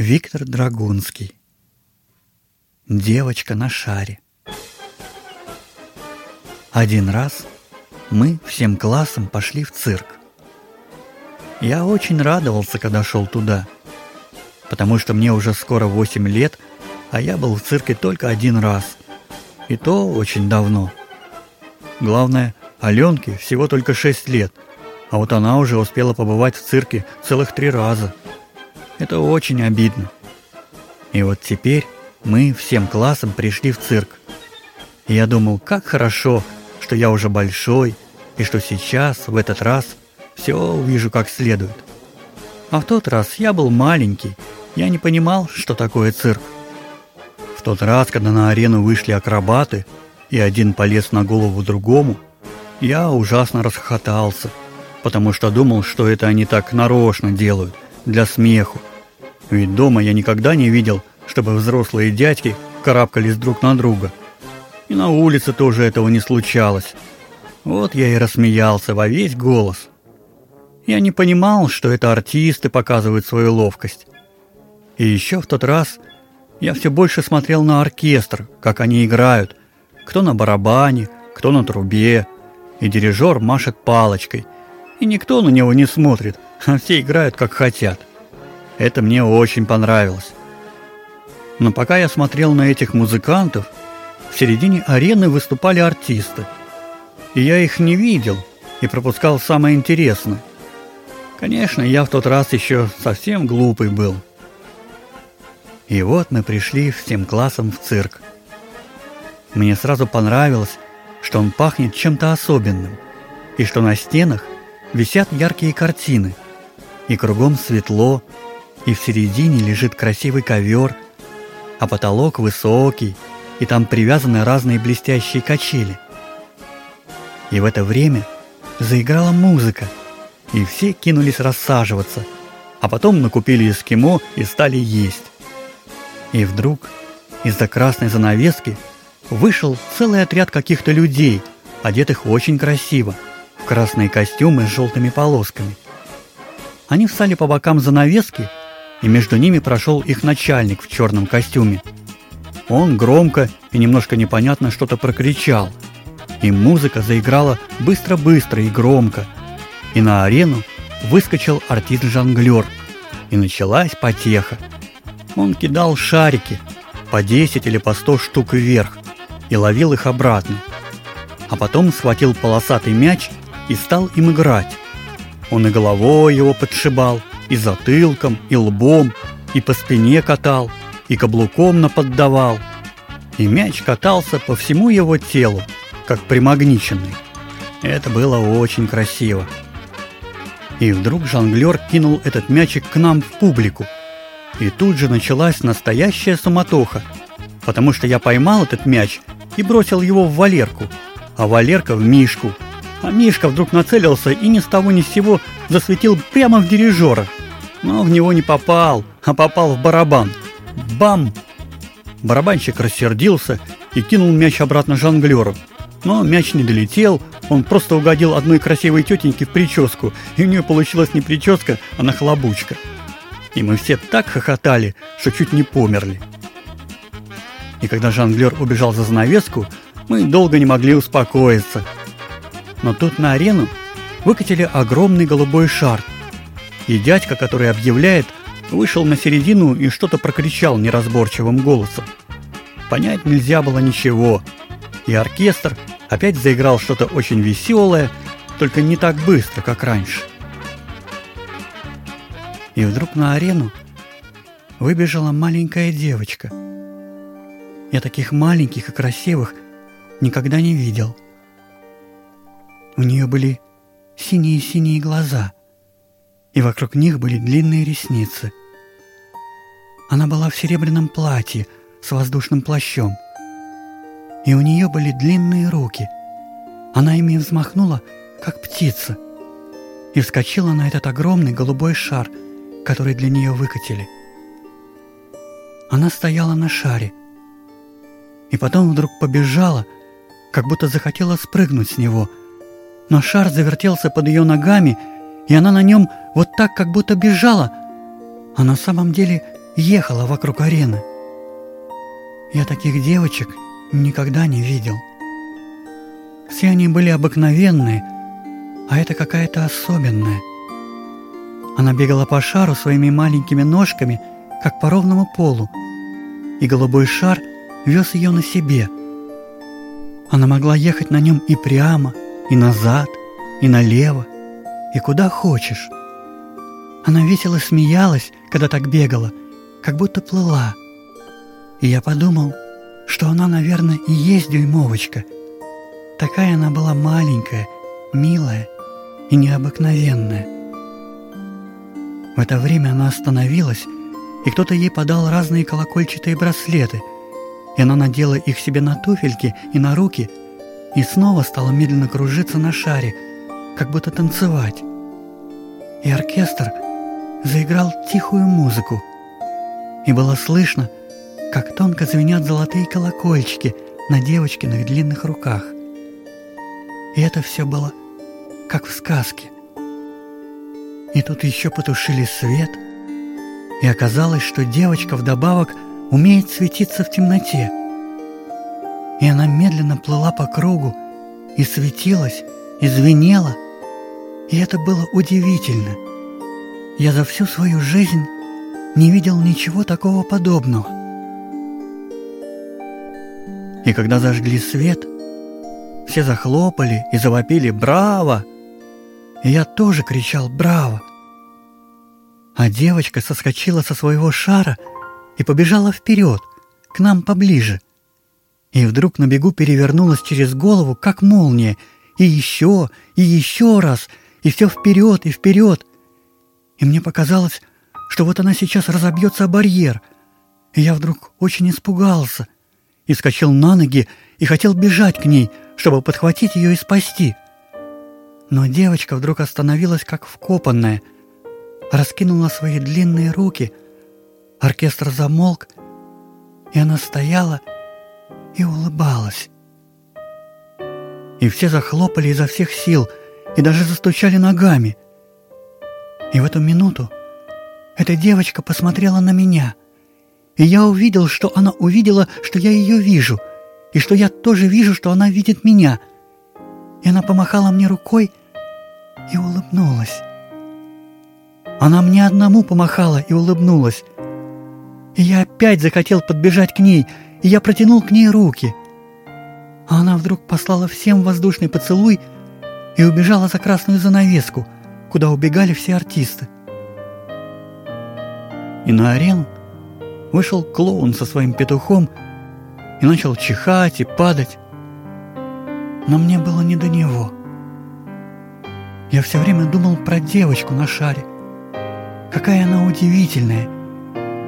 Виктор Драгунский. Девочка на шаре. Один раз мы всем классом пошли в цирк. Я очень радовался, когда шел туда, потому что мне уже скоро 8 лет, а я был в цирке только один раз. И то очень давно. Главное, Аленке всего только 6 лет, а вот она уже успела побывать в цирке целых три раза. Это очень обидно. И вот теперь мы всем классом пришли в цирк. И я думал, как хорошо, что я уже большой, и что сейчас, в этот раз, все увижу как следует. А в тот раз я был маленький, я не понимал, что такое цирк. В тот раз, когда на арену вышли акробаты, и один полез на голову другому, я ужасно расхохотался, потому что думал, что это они так нарочно делают, для смеху. Ведь дома я никогда не видел, чтобы взрослые дядьки карабкались друг на друга. И на улице тоже этого не случалось. Вот я и рассмеялся во весь голос. Я не понимал, что это артисты показывают свою ловкость. И еще в тот раз я все больше смотрел на оркестр, как они играют. Кто на барабане, кто на трубе. И дирижер машет палочкой. И никто на него не смотрит, а все играют как хотят. Это мне очень понравилось. Но пока я смотрел на этих музыкантов, в середине арены выступали артисты. И я их не видел и пропускал самое интересное. Конечно, я в тот раз еще совсем глупый был. И вот мы пришли всем классом в цирк. Мне сразу понравилось, что он пахнет чем-то особенным, и что на стенах висят яркие картины, и кругом светло, и в середине лежит красивый ковер – а потолок высокий, и там привязаны разные блестящие качели. И в это время заиграла музыка, и все кинулись рассаживаться, а потом накупили эскимо и стали есть. И вдруг из-за красной занавески вышел целый отряд каких-то людей, одетых очень красиво, в красные костюмы с желтыми полосками. Они встали по бокам занавески и между ними прошел их начальник в черном костюме. Он громко и немножко непонятно что-то прокричал, и музыка заиграла быстро-быстро и громко, и на арену выскочил артист-жонглер, и началась потеха. Он кидал шарики, по 10 или по 100 штук вверх, и ловил их обратно. А потом схватил полосатый мяч и стал им играть. Он и головой его подшибал, и затылком, и лбом, и по спине катал, и каблуком наподдавал. И мяч катался по всему его телу, как примагниченный. Это было очень красиво. И вдруг жонглер кинул этот мячик к нам в публику. И тут же началась настоящая суматоха, потому что я поймал этот мяч и бросил его в Валерку, а Валерка в Мишку. А Мишка вдруг нацелился и ни с того ни с сего засветил прямо в дирижера – но в него не попал, а попал в барабан. Бам! Барабанщик рассердился и кинул мяч обратно жонглеру. Но мяч не долетел, он просто угодил одной красивой тетеньке в прическу, и у нее получилась не прическа, а нахлобучка. И мы все так хохотали, что чуть не померли. И когда жонглер убежал за занавеску, мы долго не могли успокоиться. Но тут на арену выкатили огромный голубой шар – и дядька, который объявляет, вышел на середину и что-то прокричал неразборчивым голосом. Понять нельзя было ничего, и оркестр опять заиграл что-то очень веселое, только не так быстро, как раньше. И вдруг на арену выбежала маленькая девочка. Я таких маленьких и красивых никогда не видел. У нее были синие-синие глаза – и вокруг них были длинные ресницы. Она была в серебряном платье с воздушным плащом. И у нее были длинные руки. Она ими взмахнула, как птица, и вскочила на этот огромный голубой шар, который для нее выкатили. Она стояла на шаре, и потом вдруг побежала, как будто захотела спрыгнуть с него, но шар завертелся под ее ногами, и она на нем вот так, как будто бежала, а на самом деле ехала вокруг арены. Я таких девочек никогда не видел. Все они были обыкновенные, а это какая-то особенная. Она бегала по шару своими маленькими ножками, как по ровному полу, и голубой шар вез ее на себе. Она могла ехать на нем и прямо, и назад, и налево, и куда хочешь. Она весело смеялась, когда так бегала, как будто плыла. И я подумал, что она, наверное, и есть дюймовочка. Такая она была маленькая, милая и необыкновенная. В это время она остановилась, и кто-то ей подал разные колокольчатые браслеты, и она надела их себе на туфельки и на руки, и снова стала медленно кружиться на шаре, как будто танцевать. И оркестр заиграл тихую музыку, и было слышно, как тонко звенят золотые колокольчики на девочкиных длинных руках. И это все было как в сказке. И тут еще потушили свет, и оказалось, что девочка вдобавок умеет светиться в темноте. И она медленно плыла по кругу, и светилась, и звенела, и это было удивительно. Я за всю свою жизнь не видел ничего такого подобного. И когда зажгли свет, все захлопали и завопили «Браво!» И я тоже кричал «Браво!» А девочка соскочила со своего шара и побежала вперед, к нам поближе. И вдруг на бегу перевернулась через голову, как молния, и еще, и еще раз, и все вперед и вперед. И мне показалось, что вот она сейчас разобьется о барьер. И я вдруг очень испугался и скачал на ноги и хотел бежать к ней, чтобы подхватить ее и спасти. Но девочка вдруг остановилась как вкопанная, раскинула свои длинные руки, оркестр замолк, и она стояла и улыбалась. И все захлопали изо всех сил и даже застучали ногами. И в эту минуту эта девочка посмотрела на меня, и я увидел, что она увидела, что я ее вижу, и что я тоже вижу, что она видит меня. И она помахала мне рукой и улыбнулась. Она мне одному помахала и улыбнулась. И я опять захотел подбежать к ней, и я протянул к ней руки. А она вдруг послала всем воздушный поцелуй и убежала за красную занавеску, куда убегали все артисты и на арену вышел клоун со своим петухом и начал чихать и падать. Но мне было не до него. Я все время думал про девочку на шаре. Какая она удивительная.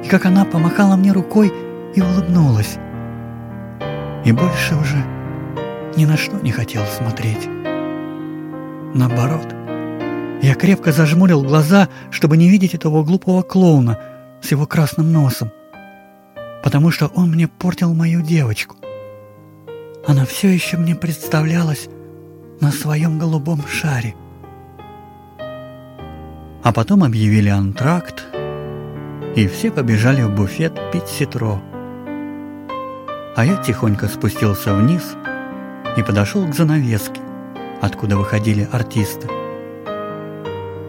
И как она помахала мне рукой и улыбнулась. И больше уже ни на что не хотел смотреть. Наоборот, я крепко зажмурил глаза, чтобы не видеть этого глупого клоуна – с его красным носом, потому что он мне портил мою девочку. Она все еще мне представлялась на своем голубом шаре. А потом объявили антракт, и все побежали в буфет пить ситро. А я тихонько спустился вниз и подошел к занавеске, откуда выходили артисты.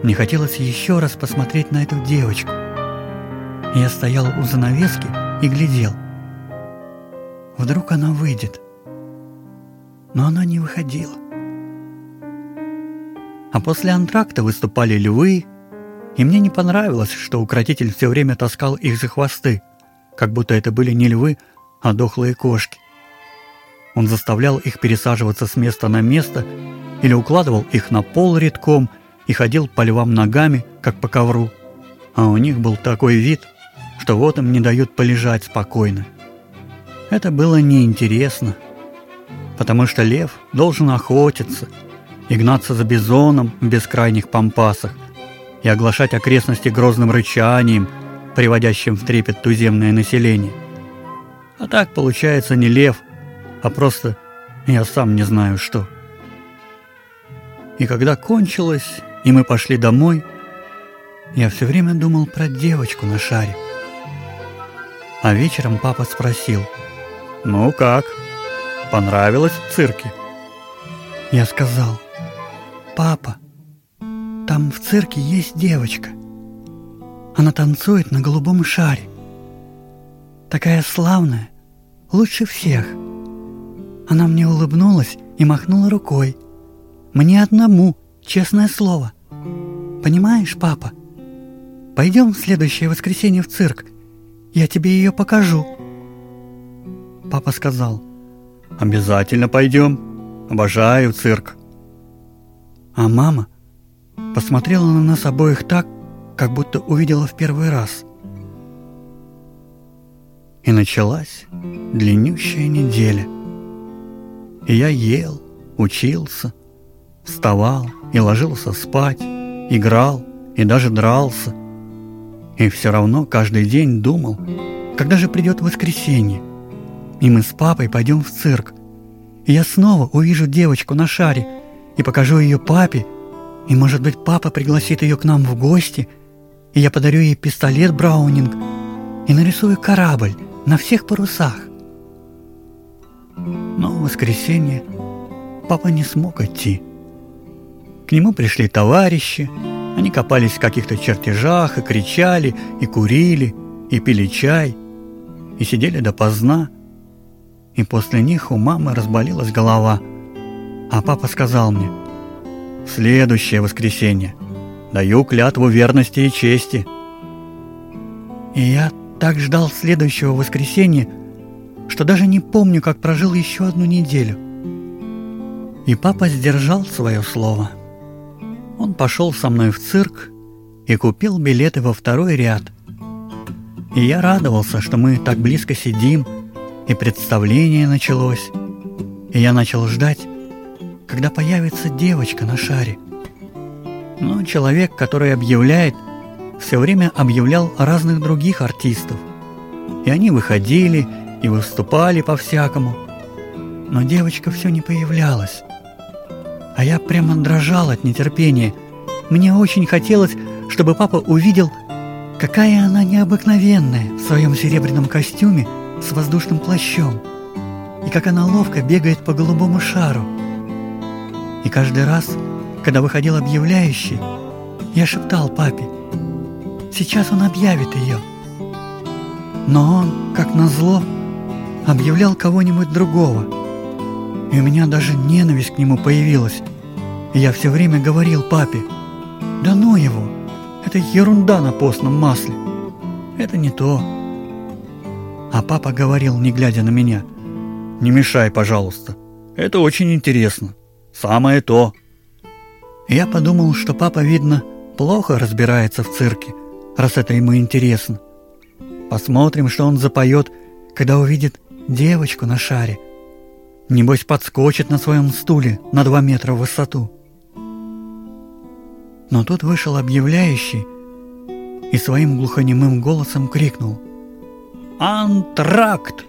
Мне хотелось еще раз посмотреть на эту девочку, я стоял у занавески и глядел. Вдруг она выйдет. Но она не выходила. А после антракта выступали львы, и мне не понравилось, что укротитель все время таскал их за хвосты, как будто это были не львы, а дохлые кошки. Он заставлял их пересаживаться с места на место или укладывал их на пол редком и ходил по львам ногами, как по ковру. А у них был такой вид – что вот им не дают полежать спокойно. Это было неинтересно, потому что лев должен охотиться и гнаться за бизоном в бескрайних пампасах и оглашать окрестности грозным рычанием, приводящим в трепет туземное население. А так получается не лев, а просто я сам не знаю что. И когда кончилось, и мы пошли домой, я все время думал про девочку на шаре А вечером папа спросил, «Ну как, понравилось в цирке?» Я сказал, «Папа, там в цирке есть девочка. Она танцует на голубом шаре. Такая славная, лучше всех». Она мне улыбнулась и махнула рукой. «Мне одному, честное слово. Понимаешь, папа? Пойдем в следующее воскресенье в цирк. Я тебе ее покажу». Папа сказал, «Обязательно пойдем. Обожаю цирк». А мама посмотрела на нас обоих так, как будто увидела в первый раз. И началась длиннющая неделя. И я ел, учился, вставал и ложился спать, играл и даже дрался. И все равно каждый день думал, когда же придет воскресенье, и мы с папой пойдем в цирк. И я снова увижу девочку на шаре и покажу ее папе, и, может быть, папа пригласит ее к нам в гости, и я подарю ей пистолет Браунинг и нарисую корабль на всех парусах. Но в воскресенье папа не смог идти. К нему пришли товарищи, они копались в каких-то чертежах и кричали, и курили, и пили чай, и сидели допоздна. И после них у мамы разболелась голова. А папа сказал мне, «Следующее воскресенье. Даю клятву верности и чести». И я так ждал следующего воскресенья, что даже не помню, как прожил еще одну неделю. И папа сдержал свое слово. Он пошел со мной в цирк и купил билеты во второй ряд. И я радовался, что мы так близко сидим, и представление началось. И я начал ждать, когда появится девочка на шаре. Но человек, который объявляет, все время объявлял разных других артистов. И они выходили и выступали по-всякому. Но девочка все не появлялась. А я прямо дрожал от нетерпения. Мне очень хотелось, чтобы папа увидел, какая она необыкновенная в своем серебряном костюме с воздушным плащом, и как она ловко бегает по голубому шару. И каждый раз, когда выходил объявляющий, я шептал папе, сейчас он объявит ее. Но он, как назло, объявлял кого-нибудь другого. И у меня даже ненависть к нему появилась. И я все время говорил папе, да ну его, это ерунда на постном масле. Это не то. А папа говорил, не глядя на меня, не мешай, пожалуйста. Это очень интересно. Самое то. Я подумал, что папа, видно, плохо разбирается в цирке, раз это ему интересно. Посмотрим, что он запоет, когда увидит девочку на шаре. Небось, подскочит на своем стуле на два метра в высоту. Но тут вышел объявляющий и своим глухонемым голосом крикнул «Антракт!»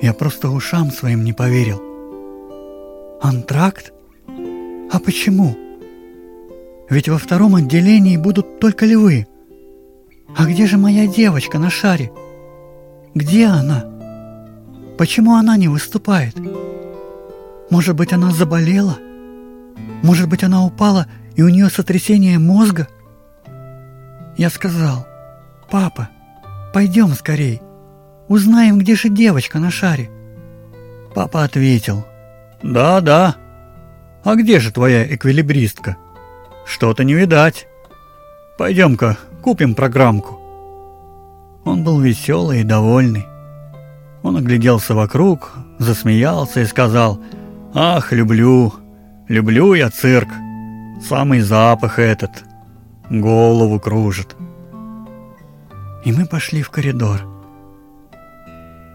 Я просто ушам своим не поверил. «Антракт? А почему? Ведь во втором отделении будут только львы. А где же моя девочка на шаре?» Где она? Почему она не выступает? Может быть, она заболела? Может быть, она упала, и у нее сотрясение мозга? Я сказал, папа, пойдем скорей. Узнаем, где же девочка на шаре. Папа ответил, да, да. А где же твоя эквилибристка? Что-то не видать. Пойдем-ка, купим программку. Он был веселый и довольный. Он огляделся вокруг, засмеялся и сказал, «Ах, люблю, люблю я цирк, самый запах этот, голову кружит». И мы пошли в коридор.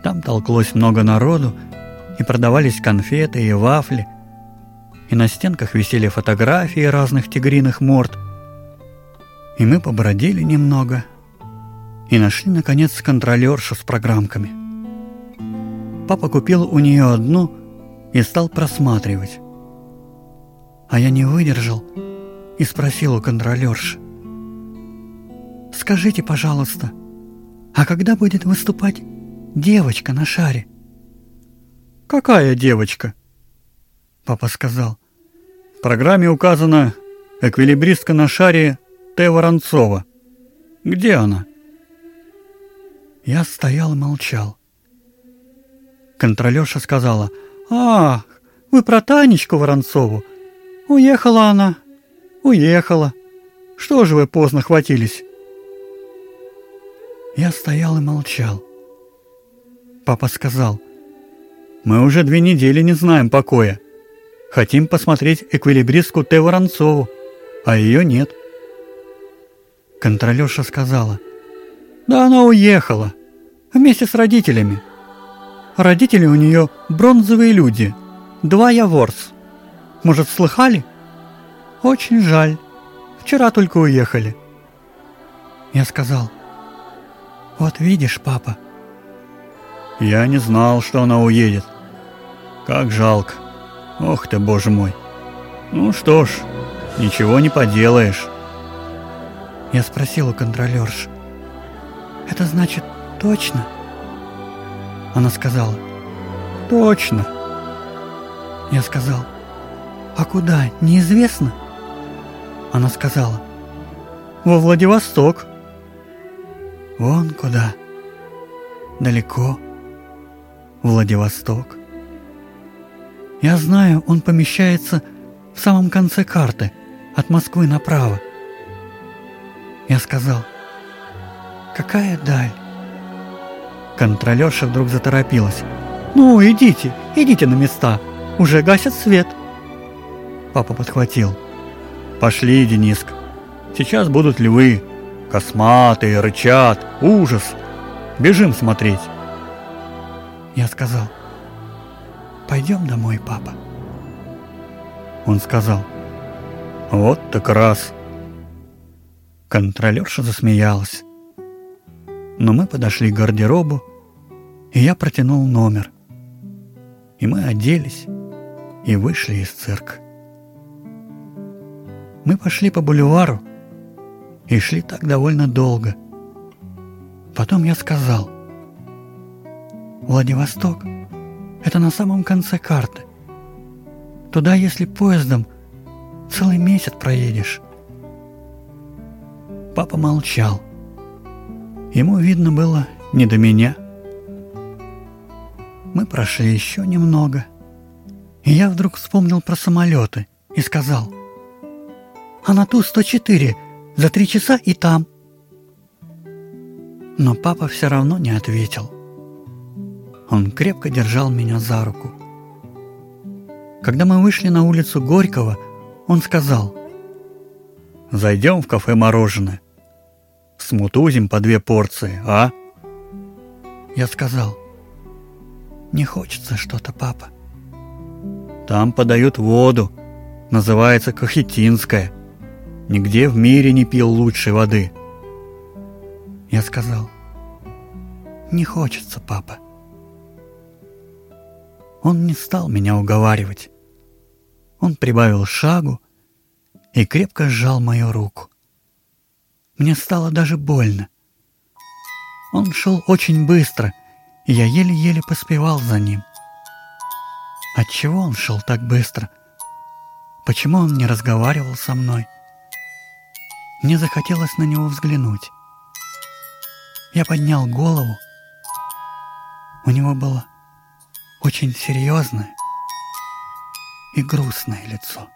Там толклось много народу, и продавались конфеты и вафли, и на стенках висели фотографии разных тигриных морд. И мы побродили немного – и нашли, наконец, контролершу с программками. Папа купил у нее одну и стал просматривать. А я не выдержал и спросил у контролерши. «Скажите, пожалуйста, А когда будет выступать девочка на шаре? Какая девочка? Папа сказал. В программе указана эквилибристка на шаре Т. Воронцова. Где она? Я стоял и молчал. Контролерша сказала, «Ах, вы про Танечку Воронцову? Уехала она, уехала. Что же вы поздно хватились?» Я стоял и молчал. Папа сказал, «Мы уже две недели не знаем покоя. Хотим посмотреть эквилибристку Т. Воронцову, а ее нет». Контролерша сказала, «Да она уехала, вместе с родителями. Родители у нее бронзовые люди, два яворс. Может, слыхали? Очень жаль, вчера только уехали». Я сказал, вот видишь, папа. Я не знал, что она уедет. Как жалко. Ох ты, боже мой. Ну что ж, ничего не поделаешь. Я спросил у контролерши. Это значит точно? Она сказала. Точно. Я сказал. А куда, неизвестно? Она сказала. Во Владивосток. Вон куда. Далеко. Владивосток. Я знаю, он помещается в самом конце карты, от Москвы направо. Я сказал, какая даль? Контролерша вдруг заторопилась. «Ну, идите, идите на места, уже гасят свет». Папа подхватил. «Пошли, Дениск, сейчас будут львы, Косматые, рычат, ужас. Бежим смотреть. Я сказал, пойдем домой, папа. Он сказал, вот так раз. Контролерша засмеялась. Но мы подошли к гардеробу, и я протянул номер. И мы оделись и вышли из цирка. Мы пошли по бульвару, и шли так довольно долго. Потом я сказал, Владивосток – это на самом конце карты. Туда, если поездом, целый месяц проедешь. Папа молчал. Ему видно было не до меня. Мы прошли еще немного, и я вдруг вспомнил про самолеты и сказал, «А на Ту-104 за три часа и там. Но папа все равно не ответил. Он крепко держал меня за руку. Когда мы вышли на улицу Горького, он сказал, «Зайдем в кафе мороженое. Смутузим по две порции, а?» Я сказал, «Не хочется что-то, папа». «Там подают воду, называется Кахетинская. Нигде в мире не пил лучшей воды. Я сказал, не хочется, папа. Он не стал меня уговаривать. Он прибавил шагу и крепко сжал мою руку. Мне стало даже больно. Он шел очень быстро, и я еле-еле поспевал за ним. Отчего он шел так быстро? Почему он не разговаривал со мной? Мне захотелось на него взглянуть. Я поднял голову. У него было очень серьезное и грустное лицо.